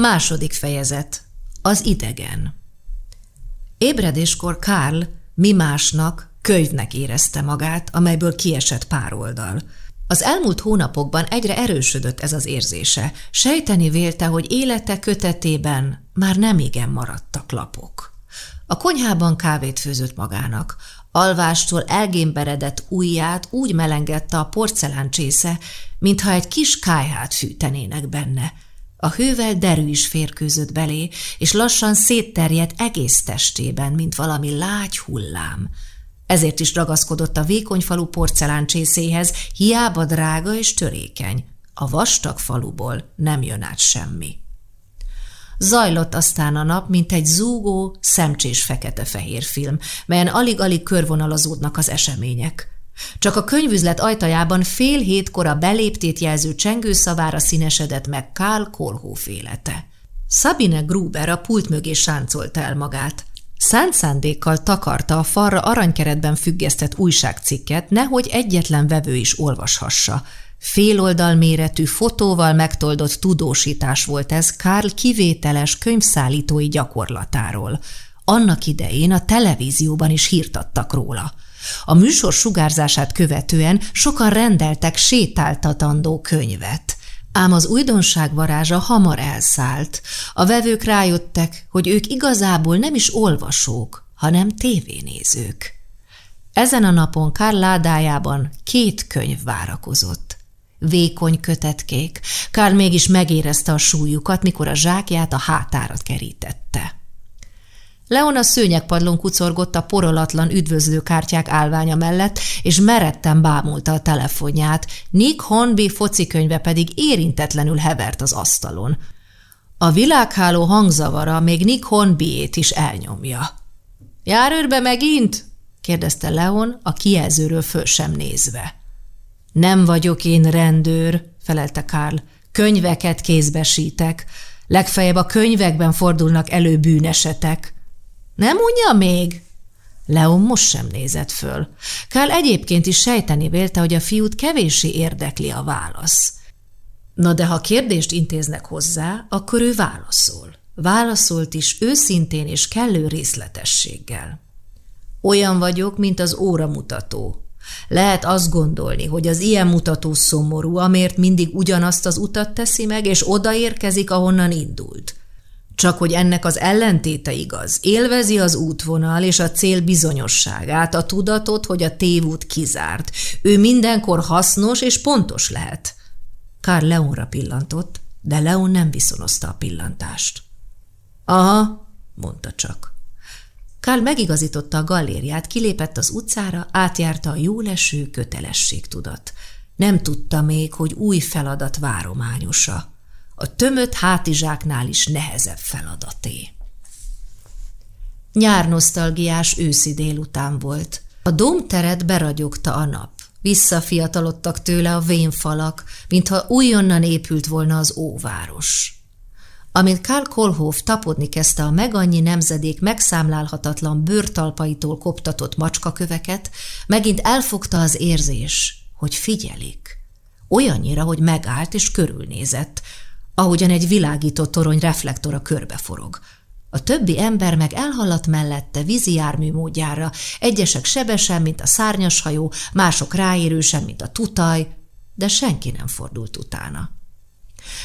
Második fejezet. Az idegen. Ébredéskor Karl mi másnak, könyvnek érezte magát, amelyből kiesett pár oldal. Az elmúlt hónapokban egyre erősödött ez az érzése. Sejteni vélte, hogy élete kötetében már nem igen maradtak lapok. A konyhában kávét főzött magának. Alvástól elgémberedett ujját úgy melengedte a porceláncsésze, mintha egy kis kájhát fűtenének benne – a hővel derű is férkőzött belé, és lassan szétterjedt egész testében, mint valami lágy hullám. Ezért is ragaszkodott a vékony falu porceláncsészéhez, hiába drága és törékeny. A vastag faluból nem jön át semmi. Zajlott aztán a nap, mint egy zúgó, szemcsés fekete-fehér film, melyen alig-alig körvonalazódnak az események – csak a könyvüzlet ajtajában fél hétkor a beléptét jelző csengőszavára színesedett meg Karl Kolhoff élete. Sabine Gruber a pult mögé sáncolta el magát. Szánt szándékkal takarta a falra aranykeretben függesztett újságcikket, nehogy egyetlen vevő is olvashassa. Féloldal méretű fotóval megtoldott tudósítás volt ez Karl kivételes könyvszállítói gyakorlatáról. Annak idején a televízióban is hírtattak róla. A műsor sugárzását követően sokan rendeltek sétáltatandó könyvet. Ám az újdonság varázsa hamar elszállt. A vevők rájöttek, hogy ők igazából nem is olvasók, hanem tévénézők. Ezen a napon Karl ládájában két könyv várakozott. Vékony kötetkék, Karl mégis megérezte a súlyukat, mikor a zsákját a hátárat kerítette. Leona szőnyegpadlón kucorgott a porolatlan üdvözlőkártyák állványa mellett, és meretten bámulta a telefonját, Nick Hornby focikönyve pedig érintetlenül hevert az asztalon. A világháló hangzavara még Nick Hornbyét is elnyomja. – Jár őrbe megint? – kérdezte Leon, a kijelzőről föl sem nézve. – Nem vagyok én rendőr – felelte Karl. – Könyveket kézbesítek. Legfeljebb a könyvekben fordulnak elő bűnesetek – nem unja még? Leon most sem nézett föl. Kál egyébként is sejteni vélte, hogy a fiút kevéssé érdekli a válasz. Na de ha kérdést intéznek hozzá, akkor ő válaszol. Válaszolt is őszintén és kellő részletességgel. Olyan vagyok, mint az óramutató. Lehet azt gondolni, hogy az ilyen mutató szomorú, amért mindig ugyanazt az utat teszi meg, és odaérkezik, ahonnan indult. Csak hogy ennek az ellentéte igaz. Élvezi az útvonal és a cél bizonyosságát, a tudatot, hogy a tévút kizárt. Ő mindenkor hasznos és pontos lehet. Kár Leonra pillantott, de Leon nem viszonozta a pillantást. Aha, mondta csak. Kár megigazította a galériát, kilépett az utcára, átjárta a jóleső kötelességtudat. Nem tudta még, hogy új feladat várományosa a tömött hátizsáknál is nehezebb feladaté. Nyár nosztalgiás őszi délután volt. A domteret beragyogta a nap. Visszafiatalodtak tőle a vénfalak, mintha újonnan épült volna az óváros. Amint Karl Kolhoff tapodni kezdte a megannyi nemzedék megszámlálhatatlan bőrtalpaitól koptatott macskaköveket, megint elfogta az érzés, hogy figyelik. Olyannyira, hogy megállt és körülnézett, ahogyan egy világító torony reflektora körbeforog. A többi ember meg elhaladt mellette vízi jármű módjára, egyesek sebesen, mint a szárnyas hajó, mások ráérősen, mint a tutaj, de senki nem fordult utána.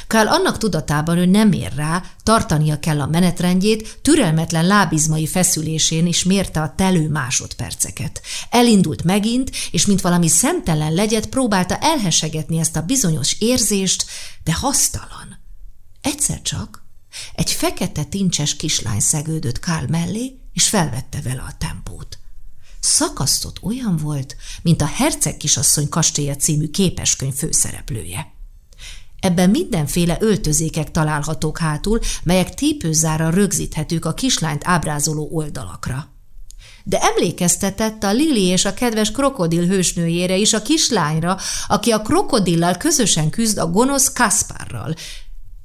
Kál annak tudatában ő nem ér rá, tartania kell a menetrendjét, türelmetlen lábizmai feszülésén is mérte a telő másodperceket. Elindult megint, és mint valami szemtelen legyet próbálta elhesegetni ezt a bizonyos érzést, de hasztalan. Egyszer csak egy fekete tincses kislány szegődött Kál mellé, és felvette vele a tempót. Szakasztott olyan volt, mint a Herceg kisasszony kastélya című képeskönyv főszereplője. Ebben mindenféle öltözékek találhatók hátul, melyek tépőzára rögzíthetők a kislányt ábrázoló oldalakra. De emlékeztetett a Lili és a kedves krokodil hősnőjére is a kislányra, aki a krokodillal közösen küzd a gonosz Kaspárral,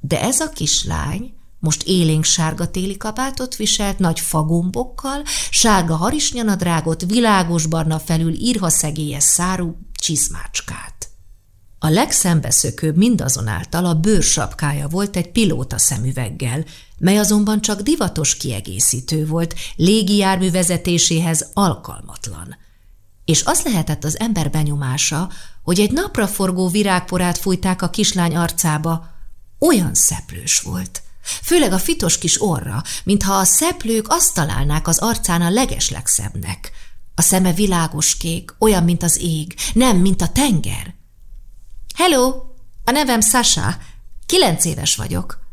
de ez a kislány most élénk sárga téli kabátot viselt, nagy fagombokkal, sárga harisnyanadrágot, világos barna felül írha szegélyes szárú csizmácskát. A legszembeszökőbb mindazonáltal a bőrsapkája volt egy pilóta szemüveggel, mely azonban csak divatos kiegészítő volt, légijármű vezetéséhez alkalmatlan. És az lehetett az ember benyomása, hogy egy napraforgó virágporát fújták a kislány arcába, olyan szeplős volt. Főleg a fitos kis orra, mintha a szeplők azt találnák az arcán a legeslegszebbnek. A szeme világos kék, olyan, mint az ég, nem, mint a tenger. Hello, a nevem Sasha, kilenc éves vagyok.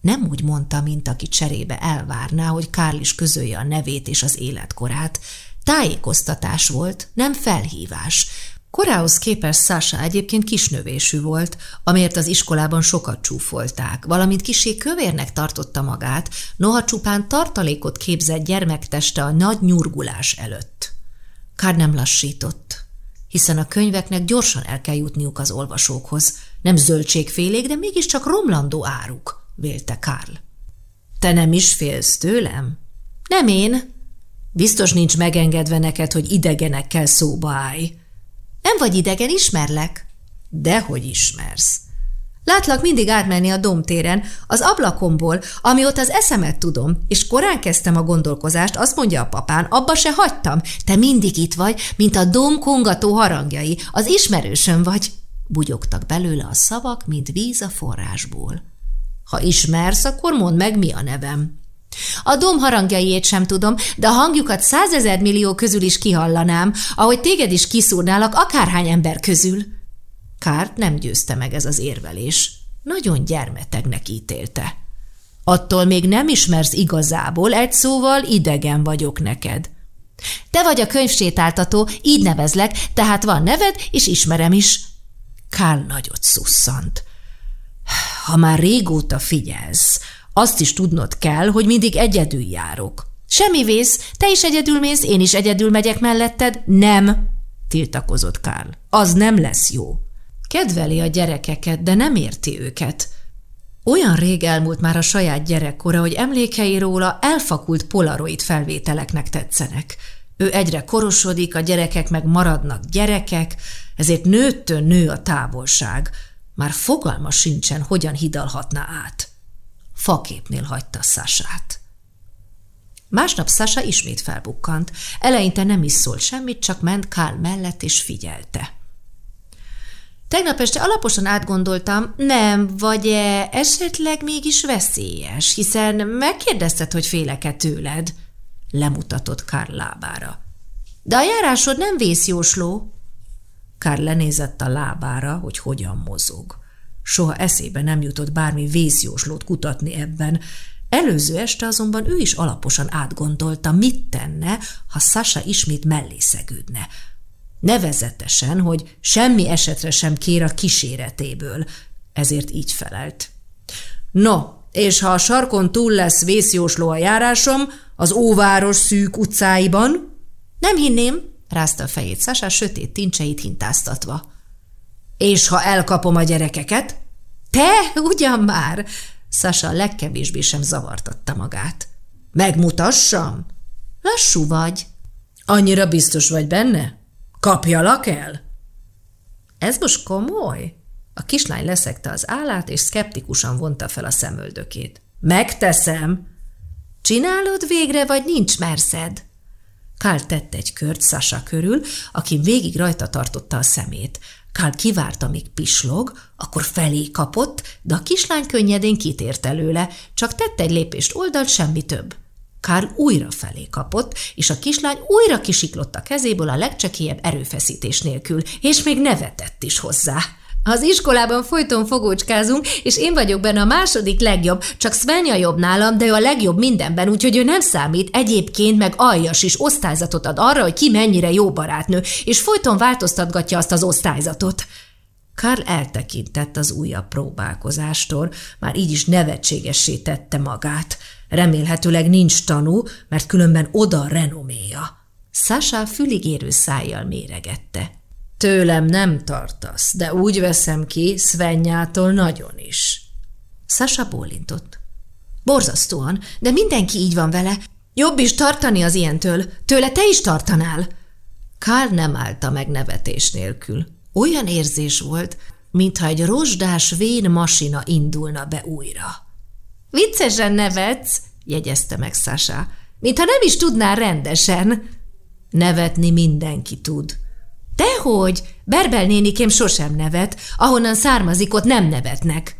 Nem úgy mondta, mint aki cserébe elvárná, hogy Kárl is közölje a nevét és az életkorát. Tájékoztatás volt, nem felhívás. Korához képest Sasha egyébként kisnövésű volt, amért az iskolában sokat csúfolták, valamint kisé kövérnek tartotta magát, noha csupán tartalékot képzett gyermekteste a nagy nyurgulás előtt. Kár nem lassított, hiszen a könyveknek gyorsan el kell jutniuk az olvasókhoz. Nem zöldségfélék, de mégiscsak romlandó áruk, vélte Karl. Te nem is félsz tőlem? Nem én. Biztos nincs megengedve neked, hogy idegenekkel szóba állj. Nem vagy idegen, ismerlek. Dehogy ismersz. Látlak mindig átmenni a domtéren, az ablakomból, amióta az eszemet tudom, és korán kezdtem a gondolkozást, azt mondja a papán, abba se hagytam. Te mindig itt vagy, mint a dom kongató harangjai, az ismerősön vagy. Bugyogtak belőle a szavak, mint víz a forrásból. Ha ismersz, akkor mondd meg, mi a nevem. A dom harangjaiét sem tudom, de a hangjukat százezer millió közül is kihallanám, ahogy téged is kiszúrnálak akárhány ember közül. Kárt nem győzte meg ez az érvelés. Nagyon gyermetegnek ítélte. Attól még nem ismersz igazából, egy szóval idegen vagyok neked. Te vagy a könyvsétáltató, így nevezlek, tehát van neved, és ismerem is. Kál nagyot szusszant. Ha már régóta figyelsz, azt is tudnod kell, hogy mindig egyedül járok. Semmi vész, te is egyedül mész, én is egyedül megyek melletted. Nem, tiltakozott Kál. Az nem lesz jó. Kedveli a gyerekeket, de nem érti őket. Olyan rég elmúlt már a saját gyerekkora, hogy emlékei róla elfakult polaroid felvételeknek tetszenek. Ő egyre korosodik, a gyerekek meg maradnak gyerekek, ezért nőttön nő a távolság. Már fogalma sincsen, hogyan hidalhatná át. Faképnél hagyta Szását. Másnap Sasa ismét felbukkant. Eleinte nem is szólt semmit, csak ment Kál mellett és figyelte. Tegnap este alaposan átgondoltam, nem, vagy -e esetleg mégis veszélyes, hiszen megkérdezted, hogy félek-e tőled? Lemutatott Karl lábára. De a járásod nem vészjósló. Karl lenézett a lábára, hogy hogyan mozog. Soha eszébe nem jutott bármi vészjóslót kutatni ebben. Előző este azonban ő is alaposan átgondolta, mit tenne, ha Sasha ismét mellé szegődne – Nevezetesen, hogy semmi esetre sem kér a kíséretéből, ezért így felelt. No, és ha a sarkon túl lesz vészjósló a járásom, az óváros szűk utcáiban? Nem hinném, rázta a fejét Sasa sötét tincseit hintáztatva. És ha elkapom a gyerekeket? Te, ugyan már! Sasa legkevésbé sem zavartatta magát. Megmutassam? Lassú vagy. Annyira biztos vagy benne? Kapjalak el? Ez most komoly? A kislány leszekte az állát, és szkeptikusan vonta fel a szemöldökét. Megteszem. Csinálod végre, vagy nincs merszed? Kál tett egy kört Sasa körül, aki végig rajta tartotta a szemét. Kál kivárta, míg pislog, akkor felé kapott, de a kislány könnyedén kitért előle, csak tett egy lépést oldalt, semmi több. Karl újra felé kapott, és a kislány újra kisiklott a kezéből a legcsekélyebb erőfeszítés nélkül, és még nevetett is hozzá. Az iskolában folyton fogócskázunk, és én vagyok benne a második legjobb, csak Svenja jobb nálam, de ő a legjobb mindenben, úgyhogy ő nem számít, egyébként meg aljas is osztályzatot ad arra, hogy ki mennyire jó barátnő, és folyton változtatgatja azt az osztályzatot. Karl eltekintett az újabb próbálkozástól, már így is nevetségessé tette magát – Remélhetőleg nincs tanú, mert különben oda renoméja. Sasha füligérő szájjal méregette. Tőlem nem tartasz, de úgy veszem ki, Svenjától nagyon is. Sasha bólintott. Borzasztóan, de mindenki így van vele. Jobb is tartani az ilyentől. Tőle te is tartanál. Kár nem állta meg nevetés nélkül. Olyan érzés volt, mintha egy rozsdás vén masina indulna be újra. Viccesen nevetsz, jegyezte meg Sasha, mintha nem is tudnál rendesen. Nevetni mindenki tud. Dehogy, Berbel nénikém sosem nevet, ahonnan származik, ott nem nevetnek.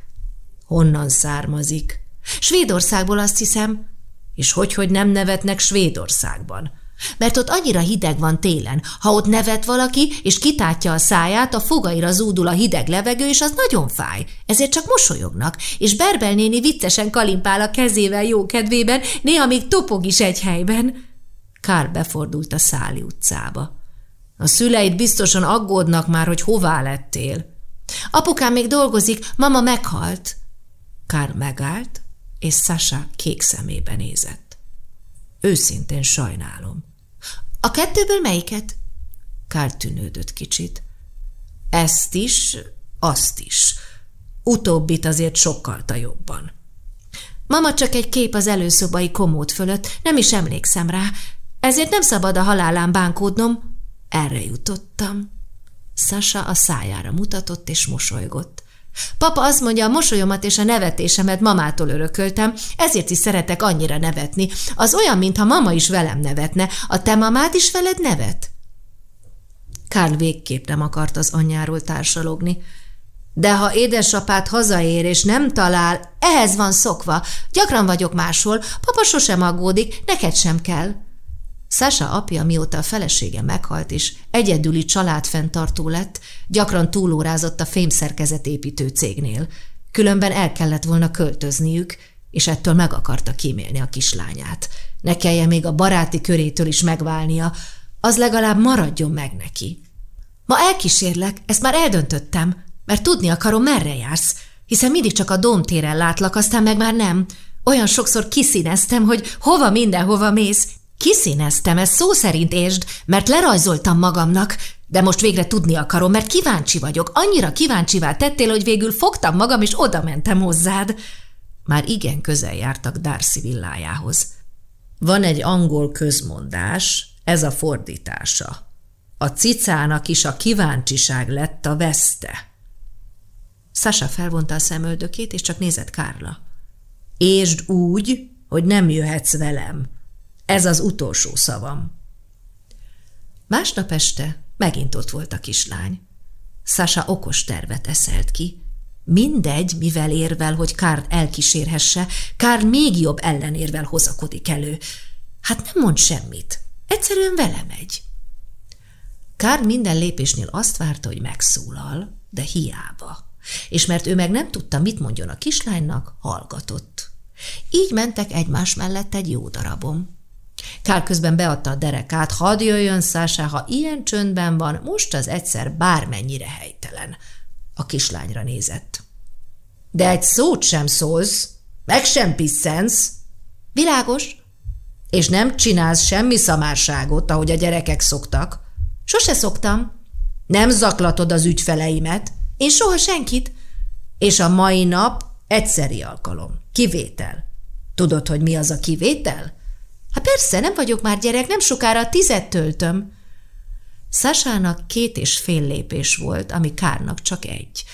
Honnan származik? Svédországból azt hiszem. És hogy, hogy nem nevetnek Svédországban? Mert ott annyira hideg van télen, ha ott nevet valaki, és kitátja a száját, a fogaira zúdul a hideg levegő, és az nagyon fáj. Ezért csak mosolyognak, és Berbel néni viccesen kalimpál a kezével jó kedvében, néha még topog is egy helyben. Kár befordult a Száli utcába. A szüleid biztosan aggódnak már, hogy hová lettél. Apukám még dolgozik, mama meghalt. Kár megállt, és Sasha kék szemébe nézett. Őszintén sajnálom. A kettőből melyiket? Kár tűnődött kicsit. Ezt is, azt is. Utóbbit azért sokkal jobban. Mama csak egy kép az előszobai komód fölött, nem is emlékszem rá, ezért nem szabad a halálán bánkódnom. Erre jutottam. Sasa a szájára mutatott és mosolygott. Papa azt mondja, a mosolyomat és a nevetésemet mamától örököltem, ezért is szeretek annyira nevetni. Az olyan, mintha mama is velem nevetne. A te mamád is veled nevet? Karl végképp nem akart az anyjáról társalogni. De ha édesapád hazaér és nem talál, ehhez van szokva. Gyakran vagyok máshol, papa sosem aggódik, neked sem kell. Sasha apja, mióta a felesége meghalt és egyedüli családfenntartó lett, gyakran túlórázott a fémszerkezetépítő cégnél. Különben el kellett volna költözniük, és ettől meg akarta kímélni a kislányát. Ne kelljen még a baráti körétől is megválnia, az legalább maradjon meg neki. Ma elkísérlek, ezt már eldöntöttem, mert tudni akarom, merre jársz, hiszen mindig csak a domtéren látlak, aztán meg már nem. Olyan sokszor kiszíneztem, hogy hova mindenhova mész, Kiszíneztem, ezt szó szerint értsd, mert lerajzoltam magamnak, de most végre tudni akarom, mert kíváncsi vagyok. Annyira kíváncsivá tettél, hogy végül fogtam magam, és oda mentem hozzád. Már igen közel jártak Darcy villájához. Van egy angol közmondás, ez a fordítása. A cicának is a kíváncsiság lett a veszte. Sasa felvonta a szemöldökét, és csak nézett Kárla. Ésd úgy, hogy nem jöhetsz velem, ez az utolsó szavam. Másnap este megint ott volt a kislány. Sasa okos tervet eszelt ki. Mindegy, mivel érvel, hogy Kár elkísérhesse, Kár még jobb ellenérvel hozakodik elő. Hát nem mond semmit. Egyszerűen vele megy. Kár minden lépésnél azt várta, hogy megszólal, de hiába. És mert ő meg nem tudta, mit mondjon a kislánynak, hallgatott. Így mentek egymás mellett egy jó darabom. Kár közben beadta a derekát, hadd jöjjön Szása, ha ilyen csöndben van, most az egyszer bármennyire helytelen. A kislányra nézett. De egy szót sem szólsz, meg sem pisszensz. Világos? És nem csinálsz semmi szamárságot, ahogy a gyerekek szoktak. Sose szoktam. Nem zaklatod az ügyfeleimet. Én soha senkit. És a mai nap egyszeri alkalom. Kivétel. Tudod, hogy mi az a kivétel? Hát persze, nem vagyok már gyerek, nem sokára tizet töltöm. Sasának két és fél lépés volt, ami Kárnak csak egy.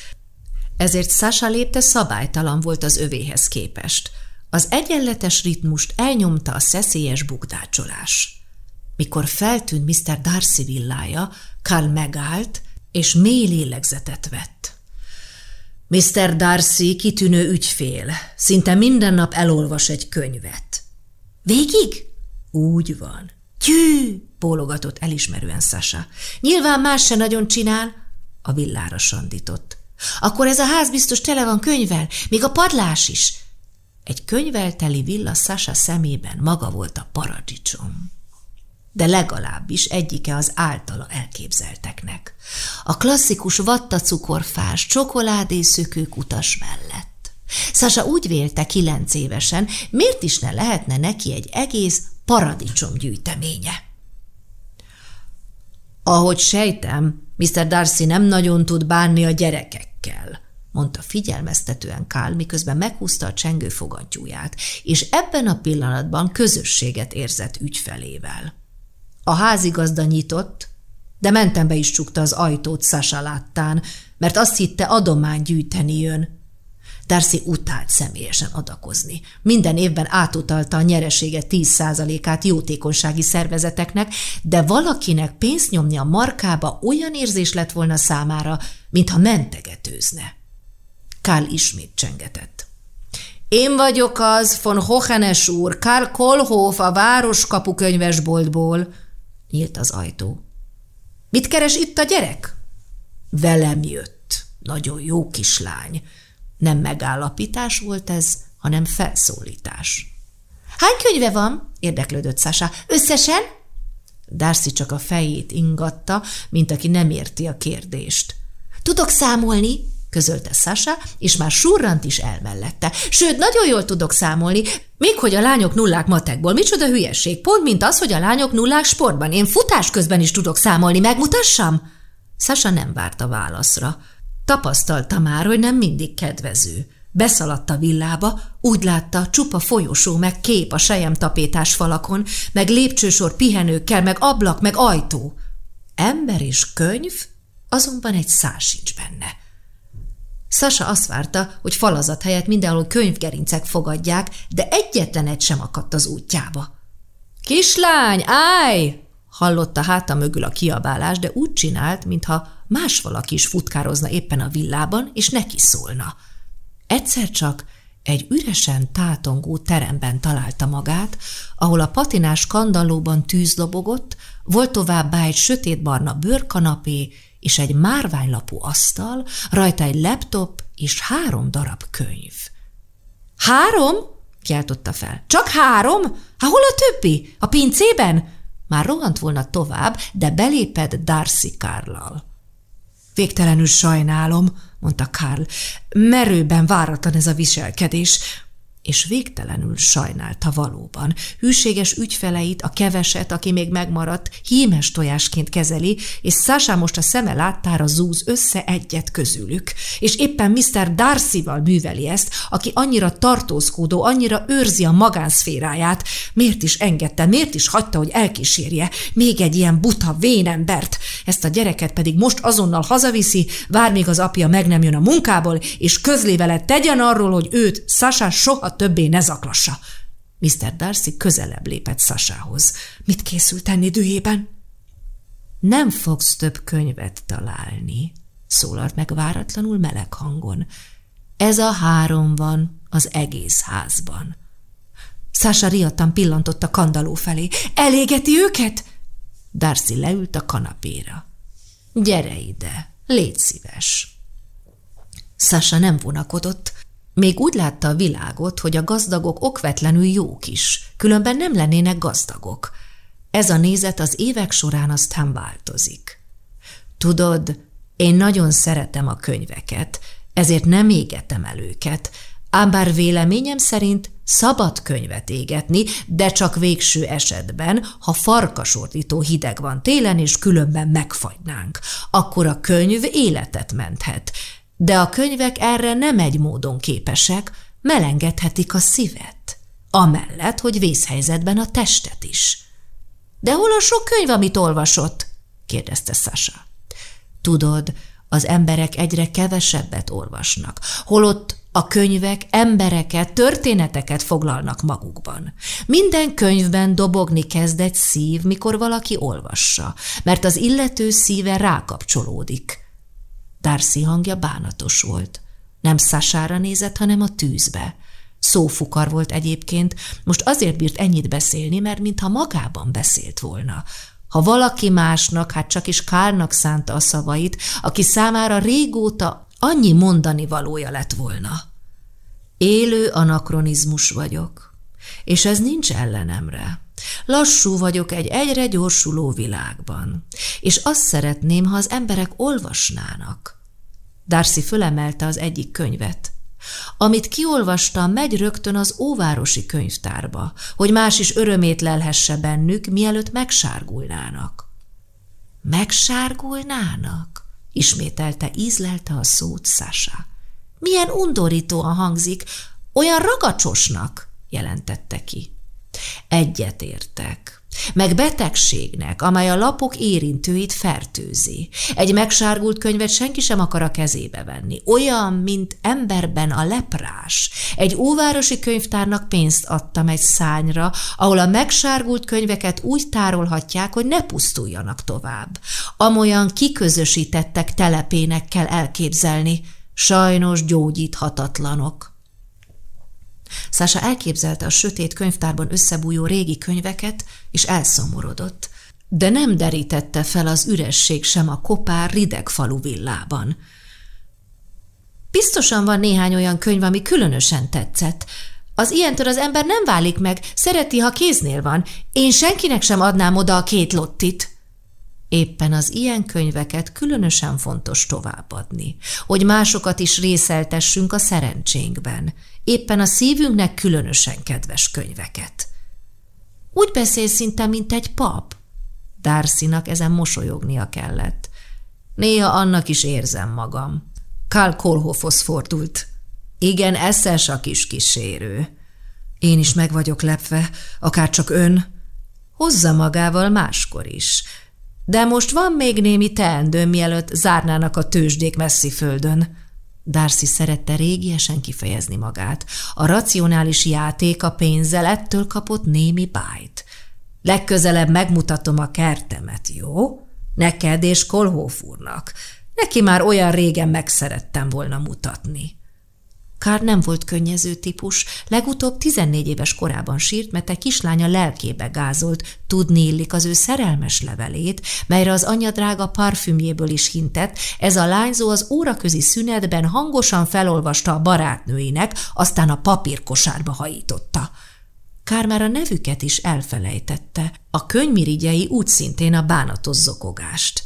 Ezért Sasa lépte szabálytalan volt az övéhez képest. Az egyenletes ritmust elnyomta a szeszélyes bukdácsolás. Mikor feltűnt Mr. Darcy villája, Karl megállt, és mély lélegzetet vett. Mr. Darcy kitűnő ügyfél, szinte minden nap elolvas egy könyvet. Végig? Úgy van. Tyű! bólogatott elismerően Sasa. Nyilván más se nagyon csinál. A villára sandított. Akkor ez a ház biztos tele van könyvel, még a padlás is. Egy könyvelteli villa Sasa szemében maga volt a paradicsom. De legalábbis egyike az általa elképzelteknek. A klasszikus vattacukorfás, csokoládészökők utas mellett. Sasa úgy vélte kilenc évesen, miért is ne lehetne neki egy egész paradicsom gyűjteménye. Ahogy sejtem, Mr. Darcy nem nagyon tud bánni a gyerekekkel, mondta figyelmeztetően Kál, miközben meghúzta a csengő fogantyúját, és ebben a pillanatban közösséget érzett ügyfelével. A házigazda nyitott, de mentem be is csukta az ajtót Sasa láttán, mert azt hitte adomány gyűjteni jön. Darcy utált személyesen adakozni. Minden évben átutalta a nyeresége 10%-át jótékonysági szervezeteknek, de valakinek pénzt nyomni a markába olyan érzés lett volna számára, mintha mentegetőzne. Kál ismét csengetett. Én vagyok az, von Hochenes úr, Karl Kolhoff a Városkapu könyvesboltból. Nyílt az ajtó. Mit keres itt a gyerek? Velem jött. Nagyon jó kislány. Nem megállapítás volt ez, hanem felszólítás. Hány könyve van? érdeklődött Sasa. Összesen? Darcy csak a fejét ingatta, mint aki nem érti a kérdést. Tudok számolni, közölte Sasa, és már surrant is elmellette. Sőt, nagyon jól tudok számolni, még hogy a lányok nullák matekból. Micsoda hülyeség, pont mint az, hogy a lányok nullák sportban. Én futás közben is tudok számolni, megmutassam? Sasa nem várt a válaszra. Tapasztalta már, hogy nem mindig kedvező. Beszaladt a villába, úgy látta, csupa folyosó, meg kép a sejem tapétás falakon, meg lépcsősor pihenőkkel, meg ablak, meg ajtó. Ember és könyv, azonban egy szár sincs benne. Sasa azt várta, hogy falazat helyett mindenhol könyvgerincek fogadják, de egyetlen egy sem akadt az útjába. – Kislány, állj! – hallotta háta mögül a kiabálás, de úgy csinált, mintha más valaki is futkározna éppen a villában, és neki szólna. Egyszer csak egy üresen tátongó teremben találta magát, ahol a patinás kandallóban tűz lobogott, volt továbbá egy sötétbarna bőrkanapé és egy márványlapú asztal, rajta egy laptop és három darab könyv. – Három? – kiáltotta fel. – Csak három? Hát hol a többi? A pincében? Már rohant volna tovább, de belépett Darcy Carlal. Végtelenül sajnálom, mondta Karl. Merőben váratlan ez a viselkedés és végtelenül sajnálta valóban. Hűséges ügyfeleit, a keveset, aki még megmaradt, hímes tojásként kezeli, és Sasha most a szeme láttára zúz össze egyet közülük. És éppen Mr. Darcy-val műveli ezt, aki annyira tartózkodó, annyira őrzi a magánszféráját. Miért is engedte, miért is hagyta, hogy elkísérje? Még egy ilyen buta vénembert. Ezt a gyereket pedig most azonnal hazaviszi, vár még az apja meg nem jön a munkából, és közli vele tegyen arról, hogy őt Sasha soha többé ne zaklassa. Mr. Darcy közelebb lépett Sasához. Mit készül tenni dühében? Nem fogsz több könyvet találni, szólalt meg váratlanul meleg hangon. Ez a három van az egész házban. Sasha riadtan pillantott a kandaló felé. Elégeti őket? Darcy leült a kanapéra. Gyere ide, légy szíves. Sasha nem vonakodott, még úgy látta a világot, hogy a gazdagok okvetlenül jók is, különben nem lennének gazdagok. Ez a nézet az évek során aztán változik. Tudod, én nagyon szeretem a könyveket, ezért nem égetem el őket, ám bár véleményem szerint szabad könyvet égetni, de csak végső esetben, ha farkasordító hideg van télen, és különben megfagynánk, akkor a könyv életet menthet, de a könyvek erre nem egy módon képesek, melengedhetik a szívet, amellett, hogy vészhelyzetben a testet is. De hol a sok könyv, amit olvasott? kérdezte Sasha. Tudod, az emberek egyre kevesebbet olvasnak, holott a könyvek embereket, történeteket foglalnak magukban. Minden könyvben dobogni kezd egy szív, mikor valaki olvassa, mert az illető szíve rákapcsolódik – Darcy hangja bánatos volt. Nem Szasára nézett, hanem a tűzbe. Szófukar volt egyébként, most azért bírt ennyit beszélni, mert mintha magában beszélt volna. Ha valaki másnak, hát csak is Kárnak szánta a szavait, aki számára régóta annyi mondani valója lett volna. Élő anakronizmus vagyok, és ez nincs ellenemre. Lassú vagyok egy egyre gyorsuló világban, és azt szeretném, ha az emberek olvasnának. Darcy fölemelte az egyik könyvet. Amit kiolvastam, megy rögtön az óvárosi könyvtárba, hogy más is örömét lelhesse bennük, mielőtt megsárgulnának. Megsárgulnának? Ismételte, ízlelte a szót Sasha. Milyen undorítóan hangzik, olyan ragacsosnak, jelentette ki. Egyet értek. meg betegségnek, amely a lapok érintőit fertőzi. Egy megsárgult könyvet senki sem akar a kezébe venni. Olyan, mint emberben a leprás. Egy óvárosi könyvtárnak pénzt adtam egy szányra, ahol a megsárgult könyveket úgy tárolhatják, hogy ne pusztuljanak tovább. Amolyan kiközösítettek telepének kell elképzelni. Sajnos gyógyíthatatlanok. Szása elképzelte a sötét könyvtárban összebújó régi könyveket, és elszomorodott. De nem derítette fel az üresség sem a kopár rideg falu villában. Biztosan van néhány olyan könyv, ami különösen tetszett. Az ilyentől az ember nem válik meg, szereti, ha kéznél van. Én senkinek sem adnám oda a két lottit. Éppen az ilyen könyveket különösen fontos továbbadni, hogy másokat is részeltessünk a szerencsénkben, éppen a szívünknek különösen kedves könyveket. Úgy beszél szinte, mint egy pap. Darcynak ezen mosolyognia kellett. Néha annak is érzem magam. Karl Kolhoffhoz fordult. Igen, eszes a kis kísérő. Én is meg vagyok lepve, akár csak ön. Hozza magával máskor is. De most van még némi teendő, mielőtt zárnának a tőzsdék messzi földön. Darcy szerette régiesen kifejezni magát. A racionális játék a pénzzel ettől kapott némi bájt. Legközelebb megmutatom a kertemet, jó? Neked és Kolhóf úrnak. Neki már olyan régen megszerettem volna mutatni. Kár nem volt könnyező típus, legutóbb 14 éves korában sírt, mert egy kislánya lelkébe gázolt, tudni illik az ő szerelmes levelét, melyre az anyja drága parfümjéből is hintett, ez a lányzó az óraközi szünetben hangosan felolvasta a barátnőinek, aztán a papírkosárba hajította. Kár már a nevüket is elfelejtette, a könyvmirigyei úgy szintén a bánatos zokogást.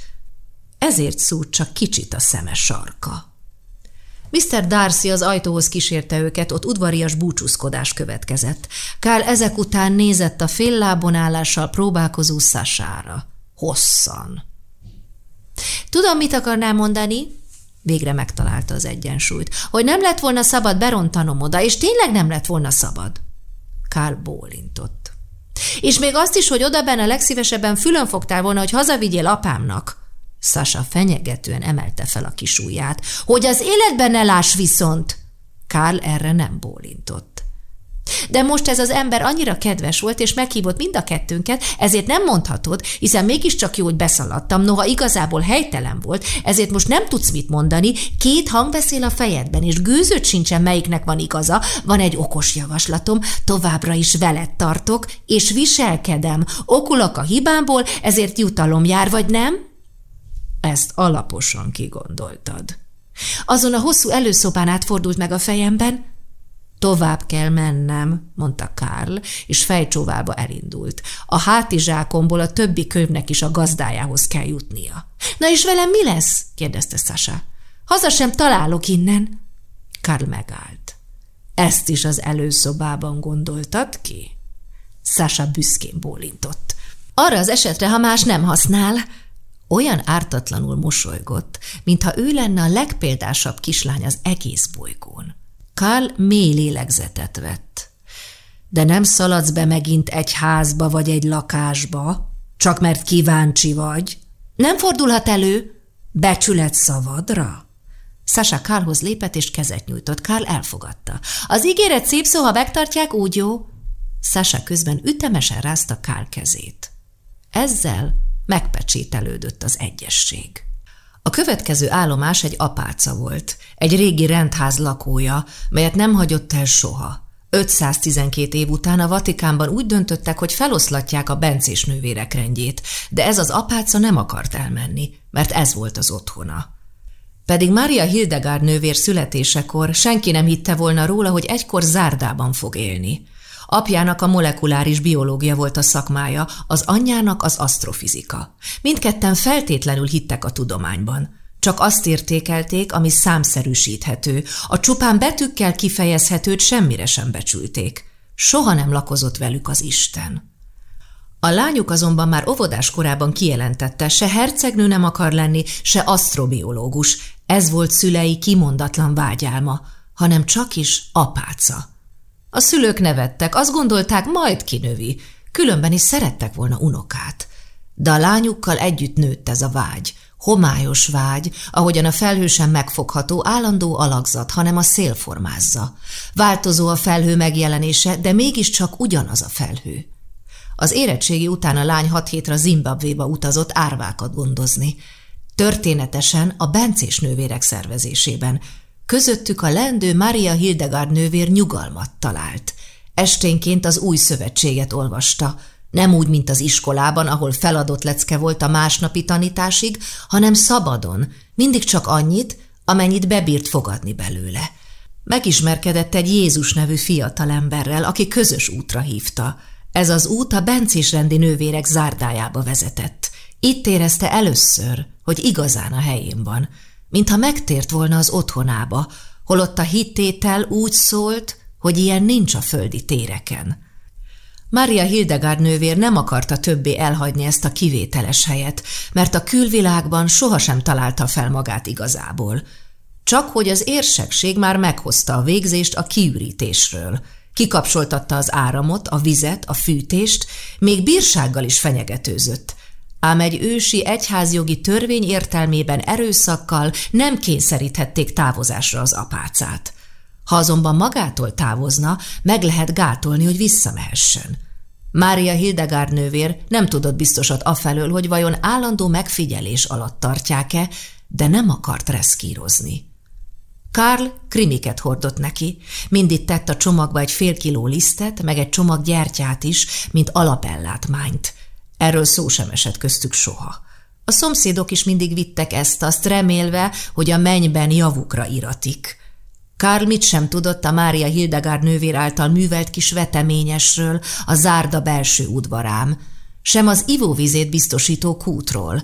Ezért szúrt csak kicsit a szeme sarka. Mr. Darcy az ajtóhoz kísérte őket, ott udvarias búcsúzkodás következett. Kál ezek után nézett a féllábon állással próbálkozó Szasára. Hosszan. Tudom, mit akarnál mondani? Végre megtalálta az egyensúlyt. Hogy nem lett volna szabad berontanom oda, és tényleg nem lett volna szabad. Kál bólintott. És még azt is, hogy oda benne legszívesebben fülön fogtál volna, hogy hazavigyél apámnak. Sasa fenyegetően emelte fel a kis ujját. Hogy az életben ne láss viszont! Kál erre nem bólintott. De most ez az ember annyira kedves volt, és meghívott mind a kettőnket, ezért nem mondhatod, hiszen mégiscsak jó, hogy beszaladtam, noha igazából helytelen volt, ezért most nem tudsz mit mondani, két hang beszél a fejedben, és gőzött sincsen, melyiknek van igaza, van egy okos javaslatom, továbbra is veled tartok, és viselkedem, okulok a hibámból, ezért jutalom jár, vagy nem? Ezt alaposan kigondoltad. Azon a hosszú előszobán átfordult meg a fejemben. Tovább kell mennem, mondta Karl, és fejcsóvába elindult. A hátizsákomból a többi könyvnek is a gazdájához kell jutnia. Na és velem mi lesz? kérdezte Sasa. Haza sem találok innen. Karl megállt. Ezt is az előszobában gondoltad ki? Sasa büszkén bólintott. Arra az esetre, ha más nem használ, olyan ártatlanul mosolygott, mintha ő lenne a legpéldásabb kislány az egész bolygón. Karl mély lélegzetet vett. De nem szaladsz be megint egy házba vagy egy lakásba, csak mert kíváncsi vagy. Nem fordulhat elő becsület szavadra? Sasha Karlhoz lépett és kezet nyújtott. Karl elfogadta. Az ígéret szép szó, ha megtartják, úgy jó. Sasha közben ütemesen rázta Karl kezét. Ezzel megpecsételődött az egyesség. A következő állomás egy apáca volt, egy régi rendház lakója, melyet nem hagyott el soha. 512 év után a Vatikánban úgy döntöttek, hogy feloszlatják a bencés nővérek rendjét, de ez az apáca nem akart elmenni, mert ez volt az otthona. Pedig Mária Hildegard nővér születésekor senki nem hitte volna róla, hogy egykor zárdában fog élni. Apjának a molekuláris biológia volt a szakmája, az anyjának az asztrofizika. Mindketten feltétlenül hittek a tudományban. Csak azt értékelték, ami számszerűsíthető, a csupán betűkkel kifejezhetőt semmire sem becsülték. Soha nem lakozott velük az Isten. A lányuk azonban már óvodás korában kijelentette, se hercegnő nem akar lenni, se asztrobiológus. Ez volt szülei kimondatlan vágyálma, hanem csak is apáca. A szülők nevettek, azt gondolták, majd kinövi. különben is szerettek volna unokát. De a lányukkal együtt nőtt ez a vágy, homályos vágy, ahogyan a felhő sem megfogható állandó alakzat, hanem a szél formázza. Változó a felhő megjelenése, de mégiscsak ugyanaz a felhő. Az érettségi után a lány hat hétre Zimbabvéba utazott árvákat gondozni. Történetesen a bencés nővérek szervezésében. Közöttük a lendő Maria Hildegard nővér nyugalmat talált. Esténként az új szövetséget olvasta, nem úgy, mint az iskolában, ahol feladott lecke volt a másnapi tanításig, hanem szabadon, mindig csak annyit, amennyit bebírt fogadni belőle. Megismerkedett egy Jézus nevű fiatalemberrel, aki közös útra hívta. Ez az út a bencés rendi nővérek zárdájába vezetett. Itt érezte először, hogy igazán a helyén van, mintha megtért volna az otthonába, holott a hittétel úgy szólt, hogy ilyen nincs a földi téreken. Mária Hildegard nővér nem akarta többé elhagyni ezt a kivételes helyet, mert a külvilágban sohasem találta fel magát igazából. Csak hogy az érsekség már meghozta a végzést a kiürítésről. Kikapcsoltatta az áramot, a vizet, a fűtést, még bírsággal is fenyegetőzött. Ám egy ősi egyházjogi törvény értelmében erőszakkal nem kényszeríthették távozásra az apácát. Ha azonban magától távozna, meg lehet gátolni, hogy visszamehessen. Mária Hildegard nővér nem tudott biztosat afelől, hogy vajon állandó megfigyelés alatt tartják-e, de nem akart reszkírozni. Karl krimiket hordott neki, mindig tett a csomagba egy fél kiló lisztet, meg egy csomag gyertyát is, mint alapellátmányt. Erről szó sem esett köztük soha. A szomszédok is mindig vittek ezt, azt remélve, hogy a mennyben javukra iratik. Karl mit sem tudott a Mária Hildegard nővér által művelt kis veteményesről, a zárda belső udvarám, sem az ivóvizét biztosító kútról.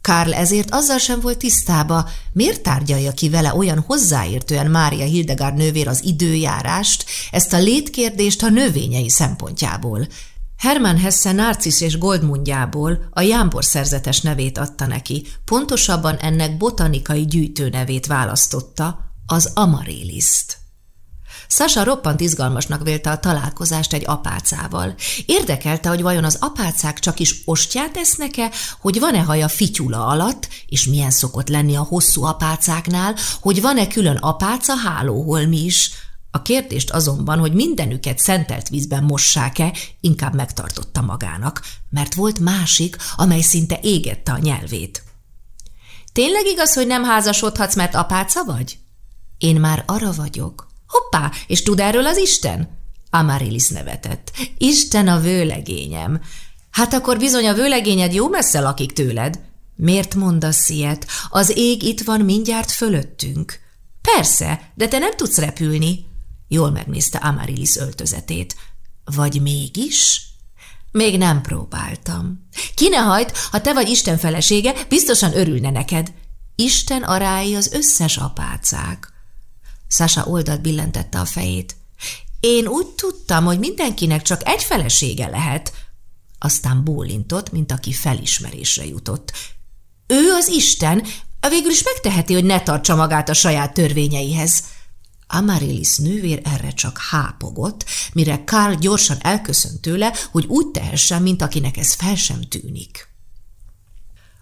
Karl ezért azzal sem volt tisztába, miért tárgyalja ki vele olyan hozzáértően Mária Hildegard nővér az időjárást, ezt a létkérdést a növényei szempontjából. Hermann Hesse Narcisz és Goldmundjából a jámbor szerzetes nevét adta neki, pontosabban ennek botanikai gyűjtőnevét választotta, az amaréliszt. Sasa roppant izgalmasnak vélte a találkozást egy apácával. Érdekelte, hogy vajon az apácák csak is ostját esznek-e, hogy van-e haja fityula alatt, és milyen szokott lenni a hosszú apácáknál, hogy van-e külön apáca hálóholmi is. A kérdést azonban, hogy mindenüket szentelt vízben mossák-e, inkább megtartotta magának, mert volt másik, amely szinte égette a nyelvét. Tényleg igaz, hogy nem házasodhatsz, mert apáca vagy? Én már arra vagyok. Hoppá, és tud erről az Isten? Amarilis nevetett. Isten a vőlegényem. Hát akkor bizony a vőlegényed jó messze lakik tőled. Miért mondasz ilyet? Az ég itt van mindjárt fölöttünk. Persze, de te nem tudsz repülni. Jól megnézte Amarilis öltözetét. Vagy mégis? Még nem próbáltam. Ki ne hajt, ha te vagy Isten felesége, biztosan örülne neked. Isten arái az összes apácák. Sasa oldalt billentette a fejét. Én úgy tudtam, hogy mindenkinek csak egy felesége lehet. Aztán bólintott, mint aki felismerésre jutott. Ő az Isten, végül is megteheti, hogy ne tartsa magát a saját törvényeihez. Amaryllis nővér erre csak hápogott, mire Karl gyorsan elköszönt tőle, hogy úgy tehessen, mint akinek ez fel sem tűnik.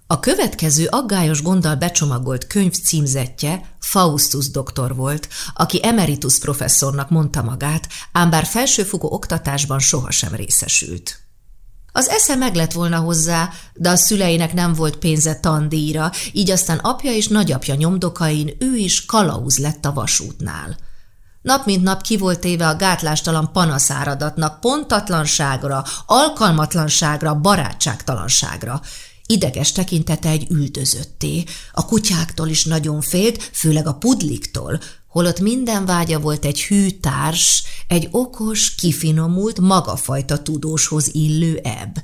A következő aggályos gonddal becsomagolt könyv címzetje Faustus doktor volt, aki emeritus professzornak mondta magát, ám bár felsőfokú oktatásban sohasem részesült. Az esze meg lett volna hozzá, de a szüleinek nem volt pénze tandíjra, így aztán apja és nagyapja nyomdokain ő is kalauz lett a vasútnál. Nap mint nap ki volt éve a gátlástalan panaszáradatnak, pontatlanságra, alkalmatlanságra, barátságtalanságra – Ideges tekintete egy üldözötté. A kutyáktól is nagyon félt, főleg a pudliktól, holott minden vágya volt egy hű társ, egy okos, kifinomult, magafajta tudóshoz illő ebb.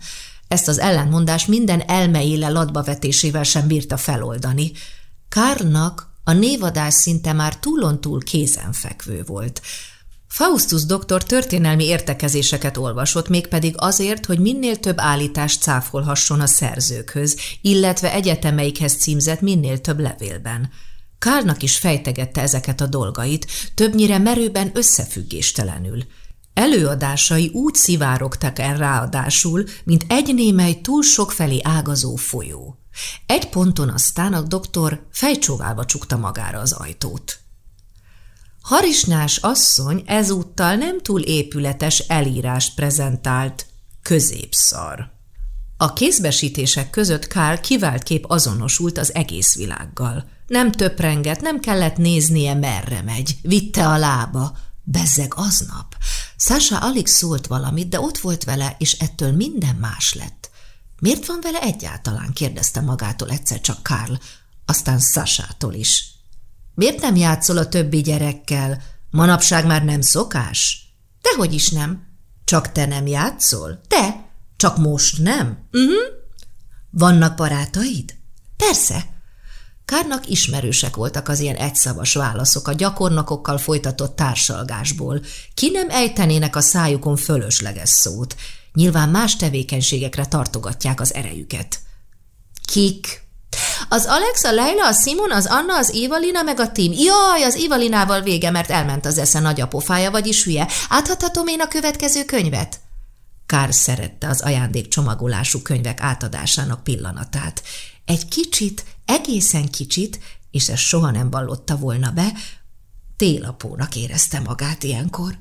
Ezt az ellentmondás minden elmeéle latbavetésével sem bírta feloldani. Kárnak a névadás szinte már túlontúl kézenfekvő volt. Faustus doktor történelmi értekezéseket olvasott, mégpedig azért, hogy minél több állítást cáfolhasson a szerzőkhöz, illetve egyetemeikhez címzett minél több levélben. Kárnak is fejtegette ezeket a dolgait, többnyire merőben összefüggéstelenül. Előadásai úgy szivárogtak el ráadásul, mint egy némely túl sok felé ágazó folyó. Egy ponton aztán a doktor fejcsóválva csukta magára az ajtót. Harisnás asszony ezúttal nem túl épületes elírást prezentált, középszar. A kézbesítések között Kál kivált kép azonosult az egész világgal. Nem töprengett, nem kellett néznie, merre megy. Vitte a lába. Bezzeg aznap. Sasha alig szólt valamit, de ott volt vele, és ettől minden más lett. Miért van vele egyáltalán? kérdezte magától egyszer csak Karl, aztán Sasától is. Miért nem játszol a többi gyerekkel? Manapság már nem szokás? Dehogy is nem. Csak te nem játszol? Te? Csak most nem? Uh-huh. Vannak barátaid? Persze. Kárnak ismerősek voltak az ilyen egyszavas válaszok a gyakornokokkal folytatott társalgásból. Ki nem ejtenének a szájukon fölösleges szót. Nyilván más tevékenységekre tartogatják az erejüket. Kik? Az Alex, a Leila, a Simon, az Anna, az Évalina, meg a Tim. Jaj, az Évalinával vége, mert elment az esze nagy apofája, vagyis hülye. Áthathatom én a következő könyvet? Kár szerette az ajándékcsomagolású könyvek átadásának pillanatát. Egy kicsit, egészen kicsit, és ez soha nem vallotta volna be, télapónak érezte magát ilyenkor.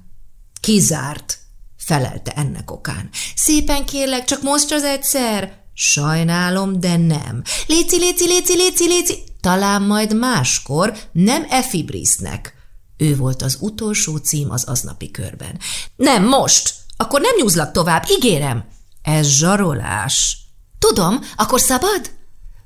Kizárt, felelte ennek okán. Szépen kérlek, csak most az egyszer. Sajnálom, de nem. Léci, léci, léci, léci, léci. Talán majd máskor, nem Efibrisznek. Ő volt az utolsó cím az aznapi körben. Nem, most! Akkor nem nyúzlak tovább, ígérem. Ez zsarolás. Tudom, akkor szabad?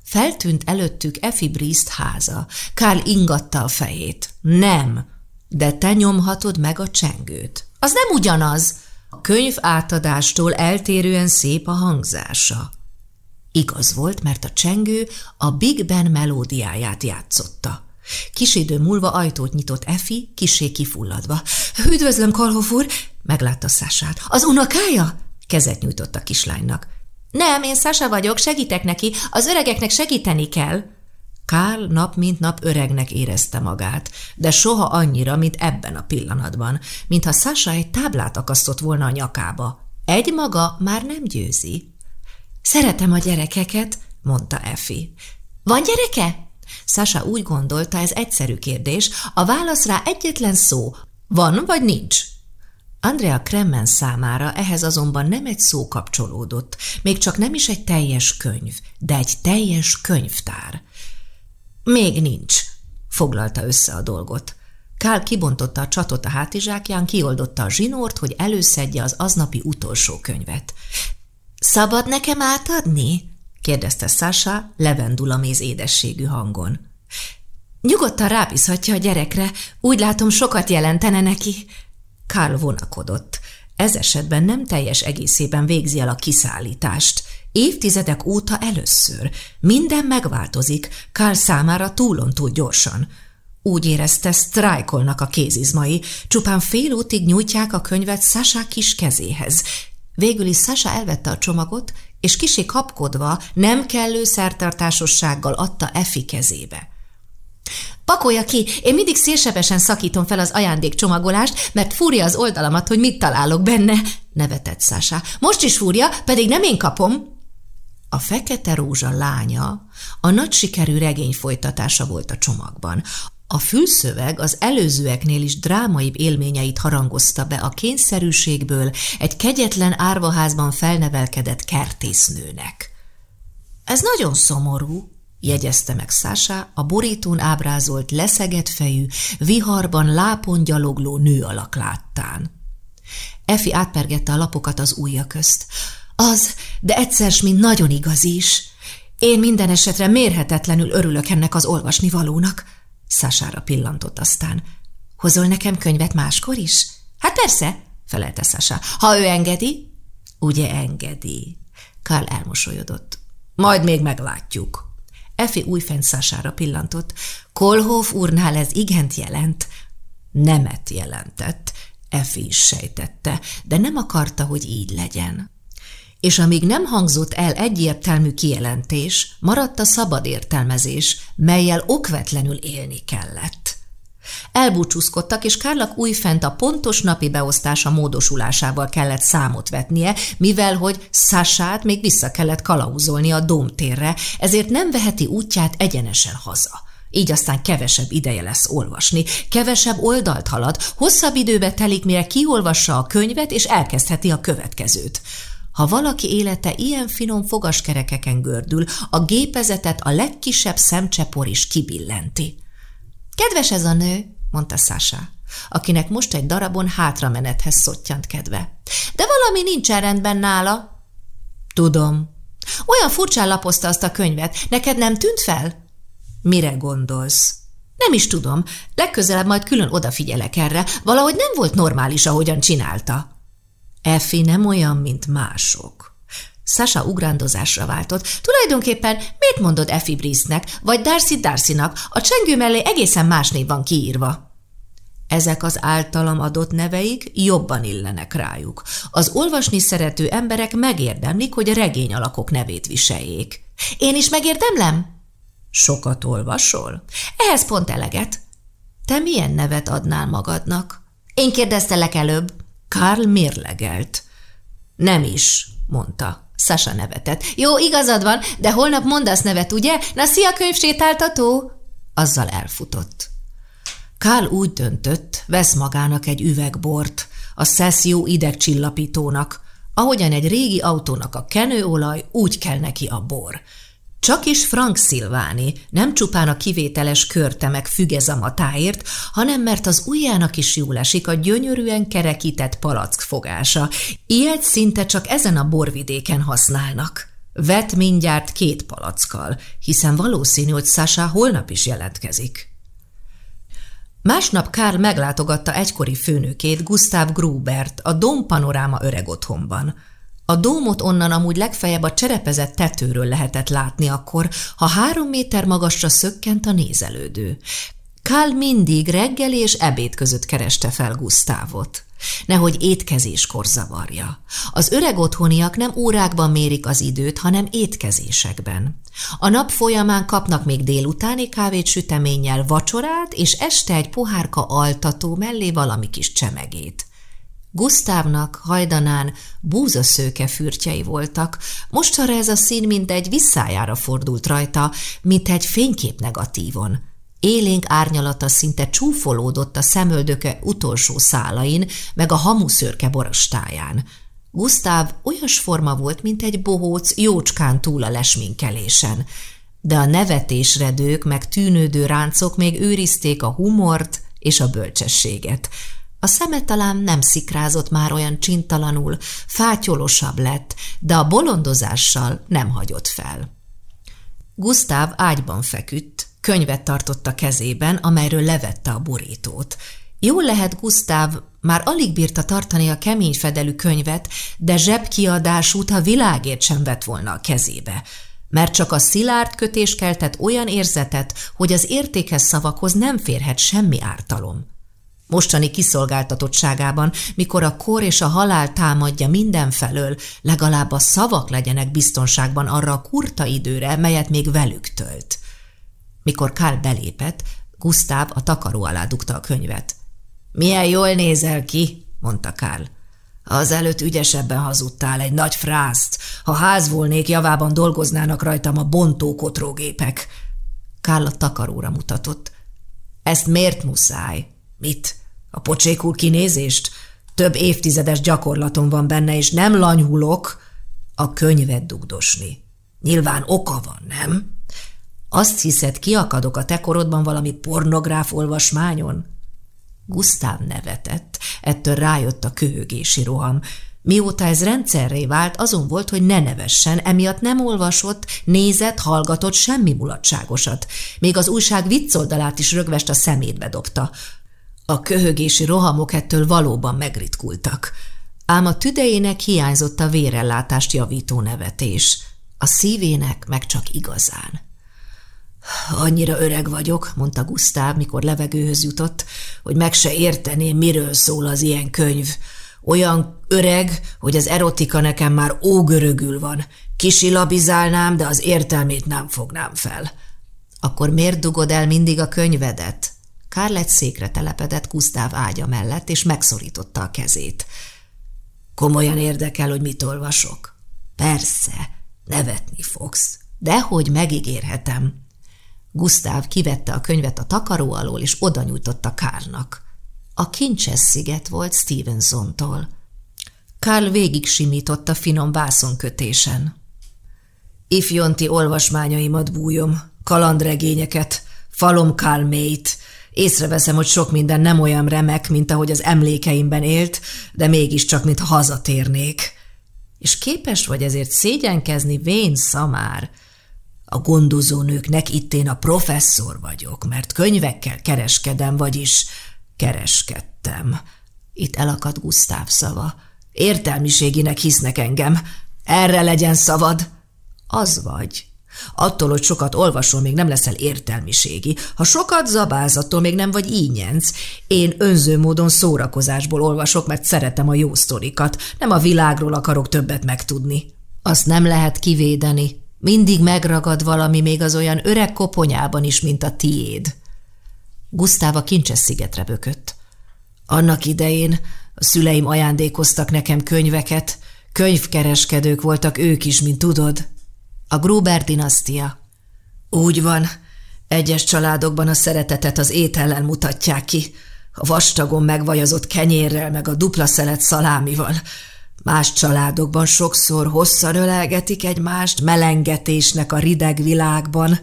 Feltűnt előttük Effie Briszt háza. Kál ingatta a fejét. Nem, de te nyomhatod meg a csengőt. Az nem ugyanaz. A könyv átadástól eltérően szép a hangzása. Igaz volt, mert a csengő a Big Ben melódiáját játszotta. Kis idő múlva ajtót nyitott Efi, kisé kifulladva. – Üdvözlöm, Karhoff úr! – meglátta Szását. – Az unokája? – kezet nyújtott a kislánynak. – Nem, én Sasa vagyok, segítek neki, az öregeknek segíteni kell. Kál nap mint nap öregnek érezte magát, de soha annyira, mint ebben a pillanatban, mintha Sasa egy táblát akasztott volna a nyakába. Egy maga már nem győzi. – Szeretem a gyerekeket – mondta Efi. – Van gyereke? Sasha úgy gondolta, ez egyszerű kérdés, a válasz rá egyetlen szó, van vagy nincs. Andrea Kremmen számára ehhez azonban nem egy szó kapcsolódott, még csak nem is egy teljes könyv, de egy teljes könyvtár. Még nincs, foglalta össze a dolgot. Kál kibontotta a csatot a hátizsákján, kioldotta a zsinort, hogy előszedje az aznapi utolsó könyvet. Szabad nekem átadni? Kérdezte Sasha levendulaméz édességű hangon. Nyugodtan rábízhatja a gyerekre, úgy látom sokat jelentene neki. Karl vonakodott. Ez esetben nem teljes egészében végzi el a kiszállítást. Évtizedek óta először. Minden megváltozik, Karl számára túlon túl gyorsan. Úgy érezte, sztrájkolnak a kézizmai, csupán fél útig nyújtják a könyvet Sasha kis kezéhez. Végül is Sasha elvette a csomagot, és kisé kapkodva, nem kellő szertartásossággal adta Effi kezébe. Pakolja ki, én mindig szélsebesen szakítom fel az ajándékcsomagolást, mert fúrja az oldalamat, hogy mit találok benne, nevetett Sasha. Most is fúrja, pedig nem én kapom. A fekete rózsa lánya a nagy sikerű regény folytatása volt a csomagban. A fülszöveg az előzőeknél is drámaibb élményeit harangozta be a kényszerűségből egy kegyetlen árvaházban felnevelkedett kertésznőnek. Ez nagyon szomorú, jegyezte meg Szása a borítón ábrázolt leszegett fejű, viharban lápon gyalogló nő alak láttán. Efi átpergette a lapokat az ujja közt. Az, de egyszer mint nagyon igaz is. Én minden esetre mérhetetlenül örülök ennek az olvasni valónak. Szására pillantott aztán. Hozol nekem könyvet máskor is? Hát persze, felelte Sasa. Ha ő engedi? Ugye engedi. Karl elmosolyodott. Majd még meglátjuk. Efi újfent Szására pillantott. Kolhoff úrnál ez igent jelent. Nemet jelentett. Efi is sejtette, de nem akarta, hogy így legyen és amíg nem hangzott el egyértelmű kijelentés, maradt a szabad értelmezés, melyel okvetlenül élni kellett. Elbúcsúzkodtak, és Kárlak újfent a pontos napi beosztása módosulásával kellett számot vetnie, mivel hogy Szását még vissza kellett kalauzolni a domtérre, ezért nem veheti útját egyenesen haza. Így aztán kevesebb ideje lesz olvasni, kevesebb oldalt halad, hosszabb időbe telik, mire kiolvassa a könyvet, és elkezdheti a következőt. Ha valaki élete ilyen finom fogaskerekeken gördül, a gépezetet a legkisebb szemcsepor is kibillenti. Kedves ez a nő, mondta Sasha, akinek most egy darabon hátramenethez szottyant kedve. De valami nincsen rendben nála. Tudom. Olyan furcsán lapozta azt a könyvet. Neked nem tűnt fel? Mire gondolsz? Nem is tudom. Legközelebb majd külön odafigyelek erre. Valahogy nem volt normális, ahogyan csinálta. Effi nem olyan, mint mások. Sasha ugrándozásra váltott. Tulajdonképpen miért mondod Effi Brice-nek, vagy Darcy Darcynak? A csengő mellé egészen más név van kiírva. Ezek az általam adott neveik jobban illenek rájuk. Az olvasni szerető emberek megérdemlik, hogy a regény alakok nevét viseljék. Én is megérdemlem? Sokat olvasol? Ehhez pont eleget. Te milyen nevet adnál magadnak? Én kérdeztelek előbb. Karl mérlegelt. Nem is, mondta. Sasa nevetett. Jó, igazad van, de holnap mondasz nevet, ugye? Na, szia, könyvsétáltató! Azzal elfutott. Kál úgy döntött, vesz magának egy üvegbort, a Szeszió idegcsillapítónak, ahogyan egy régi autónak a kenőolaj, úgy kell neki a bor – csak is Frank Szilváni, nem csupán a kivételes körtemek fügezamatáért, hanem mert az ujjának is jól esik a gyönyörűen kerekített palack fogása. Ilyet szinte csak ezen a borvidéken használnak. Vet mindjárt két palackkal, hiszen valószínű, hogy Sasha holnap is jelentkezik. Másnap Karl meglátogatta egykori főnökét, Gustav Grubert, a Dom Panoráma öreg otthonban – a dómot onnan amúgy legfeljebb a cserepezett tetőről lehetett látni akkor, ha három méter magasra szökkent a nézelődő. Kál mindig reggel és ebéd között kereste fel Gusztávot. Nehogy étkezéskor zavarja. Az öreg otthoniak nem órákban mérik az időt, hanem étkezésekben. A nap folyamán kapnak még délutáni kávét süteménnyel, vacsorát, és este egy pohárka altató mellé valami kis csemegét. Gusztávnak hajdanán búzaszőke fürtjei voltak, mostanra ez a szín mint egy visszájára fordult rajta, mint egy fénykép negatívon. Élénk árnyalata szinte csúfolódott a szemöldöke utolsó szálain, meg a hamuszőrke borostáján. Gusztáv olyas forma volt, mint egy bohóc jócskán túl a lesminkelésen, de a nevetésredők meg tűnődő ráncok még őrizték a humort és a bölcsességet – a szeme talán nem szikrázott már olyan csintalanul, fátyolosabb lett, de a bolondozással nem hagyott fel. Gusztáv ágyban feküdt, könyvet tartott a kezében, amelyről levette a borítót. Jól lehet Gusztáv már alig bírta tartani a kemény fedelű könyvet, de zsebkiadásút a világért sem vett volna a kezébe, mert csak a szilárd kötés keltett olyan érzetet, hogy az értékes szavakhoz nem férhet semmi ártalom. Mostani kiszolgáltatottságában, mikor a kor és a halál támadja mindenfelől, legalább a szavak legyenek biztonságban arra a kurta időre, melyet még velük tölt. Mikor Kál belépett, Gusztáv a takaró alá dugta a könyvet. – Milyen jól nézel ki? – mondta Kál. Az előtt ügyesebben hazudtál egy nagy frászt. Ha ház volnék, javában dolgoznának rajtam a bontókotrógépek. Kál a takaróra mutatott. Ezt miért muszáj? Mit? A pocsékul kinézést? Több évtizedes gyakorlatom van benne, és nem lanyhulok a könyvet dugdosni. Nyilván oka van, nem? Azt hiszed, kiakadok a te korodban valami pornográf olvasmányon? Gusztáv nevetett, ettől rájött a köhögési roham. Mióta ez rendszerré vált, azon volt, hogy ne nevessen, emiatt nem olvasott, nézett, hallgatott semmi mulatságosat. Még az újság viccoldalát is rögvest a szemétbe dobta. A köhögési rohamok ettől valóban megritkultak, ám a tüdejének hiányzott a vérellátást javító nevetés, a szívének meg csak igazán. Annyira öreg vagyok, mondta Gusztáv, mikor levegőhöz jutott, hogy meg se érteném, miről szól az ilyen könyv. Olyan öreg, hogy az erotika nekem már ógörögül van. Kisilabizálnám, de az értelmét nem fognám fel. Akkor miért dugod el mindig a könyvedet? Karl egy székre telepedett Gusztáv ágya mellett, és megszorította a kezét. Komolyan érdekel, hogy mit olvasok? Persze, nevetni fogsz. Dehogy megígérhetem. Gusztáv kivette a könyvet a takaró alól, és oda nyújtotta Kárnak. A kincses sziget volt Stevensontól. Karl végig simította finom vászonkötésen. Ifjonti olvasmányaimat bújom, kalandregényeket, falom Kálmét. Észreveszem, hogy sok minden nem olyan remek, mint ahogy az emlékeimben élt, de mégiscsak, mintha hazatérnék. És képes vagy ezért szégyenkezni, vén szamár. A gondozónőknek itt én a professzor vagyok, mert könyvekkel kereskedem, vagyis kereskedtem. Itt elakadt Gusztáv szava. Értelmiséginek hisznek engem. Erre legyen szavad. Az vagy. Attól, hogy sokat olvasol, még nem leszel értelmiségi. Ha sokat zabáz, attól még nem vagy ínyenc. Én önző módon szórakozásból olvasok, mert szeretem a jó sztorikat. Nem a világról akarok többet megtudni. Azt nem lehet kivédeni. Mindig megragad valami még az olyan öreg koponyában is, mint a tiéd. Gusztáv a kincses szigetre bökött. Annak idején a szüleim ajándékoztak nekem könyveket, könyvkereskedők voltak ők is, mint tudod. A Gruber dinasztia. Úgy van, egyes családokban a szeretetet az étellen mutatják ki, a vastagon megvajazott kenyérrel, meg a dupla szelet szalámival. Más családokban sokszor hosszan ölelgetik egymást, melengetésnek a rideg világban.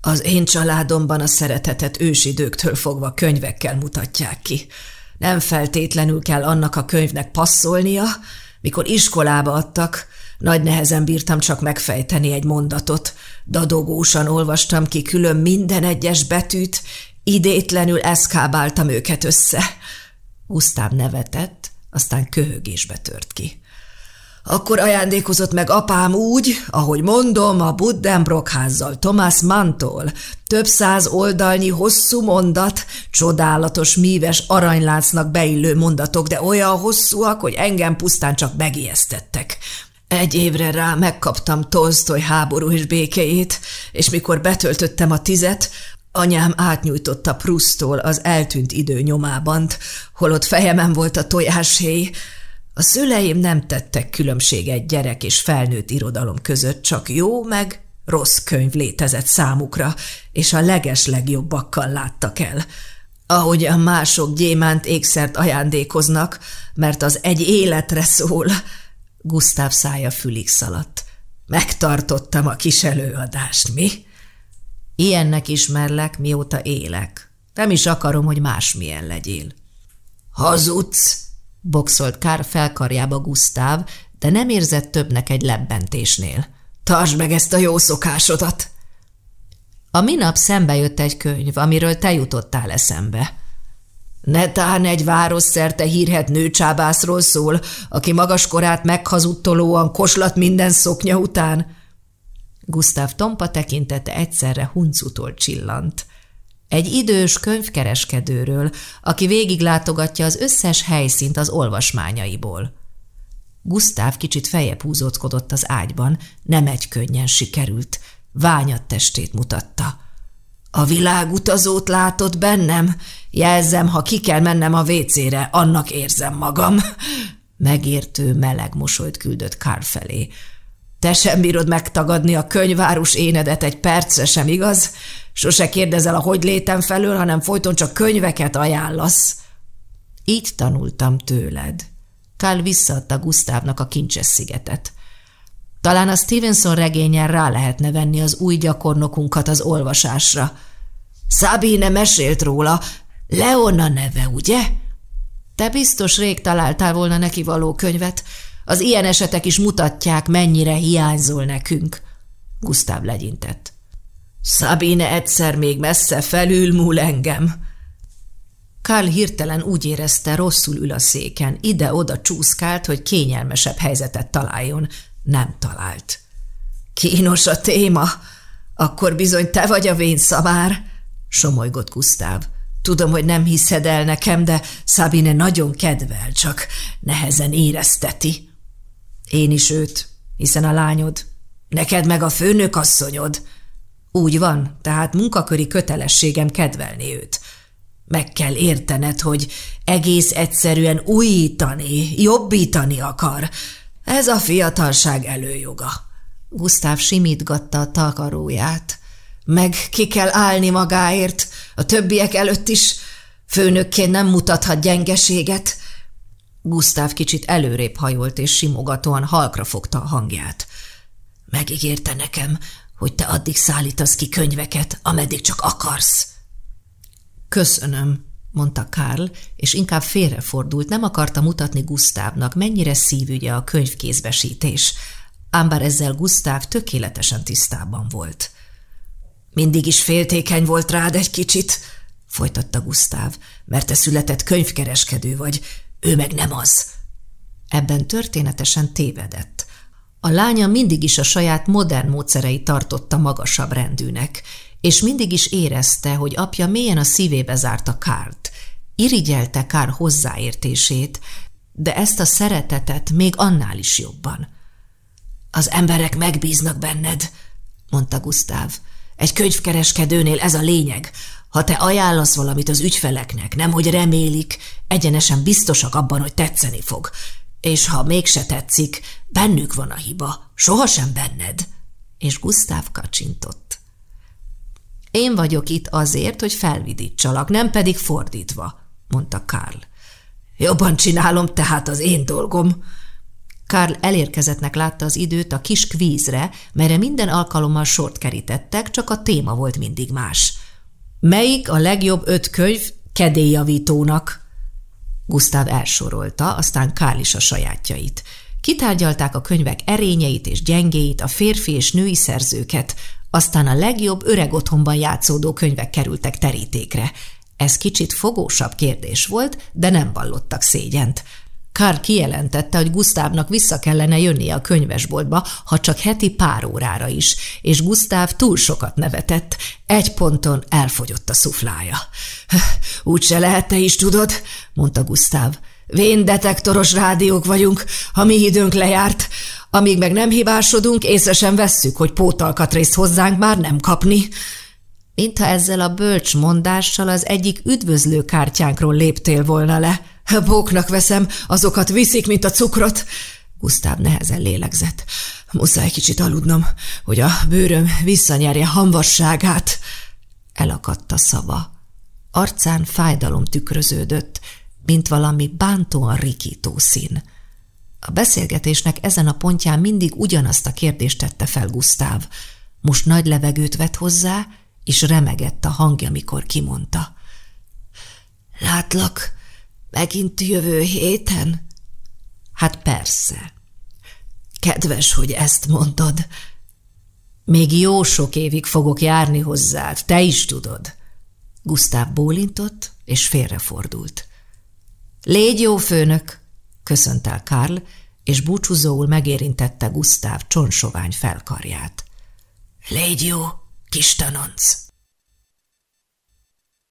Az én családomban a szeretetet ősidőktől fogva könyvekkel mutatják ki. Nem feltétlenül kell annak a könyvnek passzolnia, mikor iskolába adtak, nagy nehezen bírtam csak megfejteni egy mondatot. Dadogósan olvastam ki külön minden egyes betűt, idétlenül eszkábáltam őket össze. Gusztáv nevetett, aztán köhögésbe tört ki. Akkor ajándékozott meg apám úgy, ahogy mondom, a Buddenbrock házzal Thomas Mantól. Több száz oldalnyi hosszú mondat, csodálatos, míves aranyláncnak beillő mondatok, de olyan hosszúak, hogy engem pusztán csak megijesztettek. Egy évre rá megkaptam Tolstoy háború és békéjét, és mikor betöltöttem a tizet, anyám átnyújtotta Prusztól az eltűnt idő nyomában, holott fejemen volt a tojáshéj. A szüleim nem tettek különbséget gyerek és felnőtt irodalom között, csak jó meg rossz könyv létezett számukra, és a leges legjobbakkal láttak el. Ahogy a mások gyémánt ékszert ajándékoznak, mert az egy életre szól – Gusztáv szája fülig szaladt. Megtartottam a kis előadást, mi? Ilyennek ismerlek, mióta élek. Nem is akarom, hogy másmilyen legyél. Hazudsz! boxolt Kár felkarjába Gusztáv, de nem érzett többnek egy lebbentésnél. Tartsd meg ezt a jó szokásodat! A minap szembe jött egy könyv, amiről te jutottál eszembe. Netán egy város szerte hírhet nőcsábászról szól, aki magaskorát meghazudtolóan koslat minden szoknya után. Gustav Tompa tekintete egyszerre huncutól csillant. Egy idős könyvkereskedőről, aki végiglátogatja az összes helyszínt az olvasmányaiból. Gustav kicsit fejebb húzódkodott az ágyban, nem egy könnyen sikerült, ványat testét mutatta. A világutazót látod bennem? Jelzem, ha ki kell mennem a vécére, annak érzem magam. Megértő, meleg mosolyt küldött Kár felé. Te sem bírod megtagadni a könyvárus énedet egy percre sem, igaz? Sose kérdezel a hogy létem felől, hanem folyton csak könyveket ajánlasz. Így tanultam tőled. Kál visszaadta Gusztávnak a kincses szigetet. Talán a Stevenson regényen rá lehetne venni az új gyakornokunkat az olvasásra. Szabine mesélt róla, Leona neve, ugye? Te biztos rég találtál volna neki való könyvet. Az ilyen esetek is mutatják, mennyire hiányzol nekünk. Gusztáv legyintett. Szabine egyszer még messze felülmúl engem. Karl hirtelen úgy érezte, rosszul ül a széken, ide-oda csúszkált, hogy kényelmesebb helyzetet találjon. Nem talált. Kínos a téma. Akkor bizony te vagy a vén szabár, somolygott Gusztáv. Tudom, hogy nem hiszed el nekem, de Szabine nagyon kedvel, csak nehezen érezteti. Én is őt, hiszen a lányod. Neked meg a főnök asszonyod. Úgy van, tehát munkaköri kötelességem kedvelni őt. Meg kell értened, hogy egész egyszerűen újítani, jobbítani akar. Ez a fiatalság előjoga. Gusztáv simítgatta a takaróját. Meg ki kell állni magáért, a többiek előtt is. Főnökként nem mutathat gyengeséget. Gusztáv kicsit előrébb hajolt, és simogatóan halkra fogta a hangját. Megígérte nekem, hogy te addig szállítasz ki könyveket, ameddig csak akarsz. Köszönöm, mondta Karl, és inkább félrefordult, nem akarta mutatni Gusztávnak, mennyire szívügye a könyvkézbesítés, ám bár ezzel Gusztáv tökéletesen tisztában volt. Mindig is féltékeny volt rád egy kicsit, folytatta Gusztáv, mert te született könyvkereskedő vagy, ő meg nem az. Ebben történetesen tévedett. A lánya mindig is a saját modern módszerei tartotta magasabb rendűnek, és mindig is érezte, hogy apja mélyen a szívébe zárta Kárt. Irigyelte Kár hozzáértését, de ezt a szeretetet még annál is jobban. Az emberek megbíznak benned, mondta Gusztáv. Egy könyvkereskedőnél ez a lényeg. Ha te ajánlasz valamit az ügyfeleknek, nem hogy remélik, egyenesen biztosak abban, hogy tetszeni fog. És ha mégse tetszik, bennük van a hiba, sohasem benned. És Gusztáv kacsintott. Én vagyok itt azért, hogy felvidítsalak, nem pedig fordítva, mondta Karl. Jobban csinálom, tehát az én dolgom. Karl elérkezettnek látta az időt a kis kvízre, melyre minden alkalommal sort kerítettek, csak a téma volt mindig más. Melyik a legjobb öt könyv kedélyjavítónak? Gusztáv elsorolta, aztán Karl is a sajátjait. Kitárgyalták a könyvek erényeit és gyengéit, a férfi és női szerzőket, aztán a legjobb öreg otthonban játszódó könyvek kerültek terítékre. Ez kicsit fogósabb kérdés volt, de nem vallottak szégyent. Karl kijelentette, hogy Gusztávnak vissza kellene jönnie a könyvesboltba, ha csak heti pár órára is, és Gusztáv túl sokat nevetett. Egy ponton elfogyott a szuflája. Úgy se lehet, te is tudod, mondta Gusztáv. Vén detektoros rádiók vagyunk, ha mi időnk lejárt. Amíg meg nem hibásodunk, észre sem vesszük, hogy pótalkatrészt hozzánk már nem kapni. Mintha ezzel a bölcs mondással az egyik üdvözlő kártyánkról léptél volna le. Bóknak veszem, azokat viszik, mint a cukrot. Gusztáv nehezen lélegzett. Muszáj kicsit aludnom, hogy a bőröm visszanyerje hamvasságát. Elakadt a szava. Arcán fájdalom tükröződött, mint valami bántóan rikító szín. A beszélgetésnek ezen a pontján mindig ugyanazt a kérdést tette fel Gusztáv. Most nagy levegőt vett hozzá, és remegett a hangja, mikor kimondta. Látlak, megint jövő héten? Hát persze. Kedves, hogy ezt mondod. Még jó sok évig fogok járni hozzád, te is tudod. Gusztáv bólintott, és félrefordult. Légy jó főnök, köszönt el Karl, és búcsúzóul megérintette Gusztáv csonsovány felkarját. Légy jó, kis tanonc!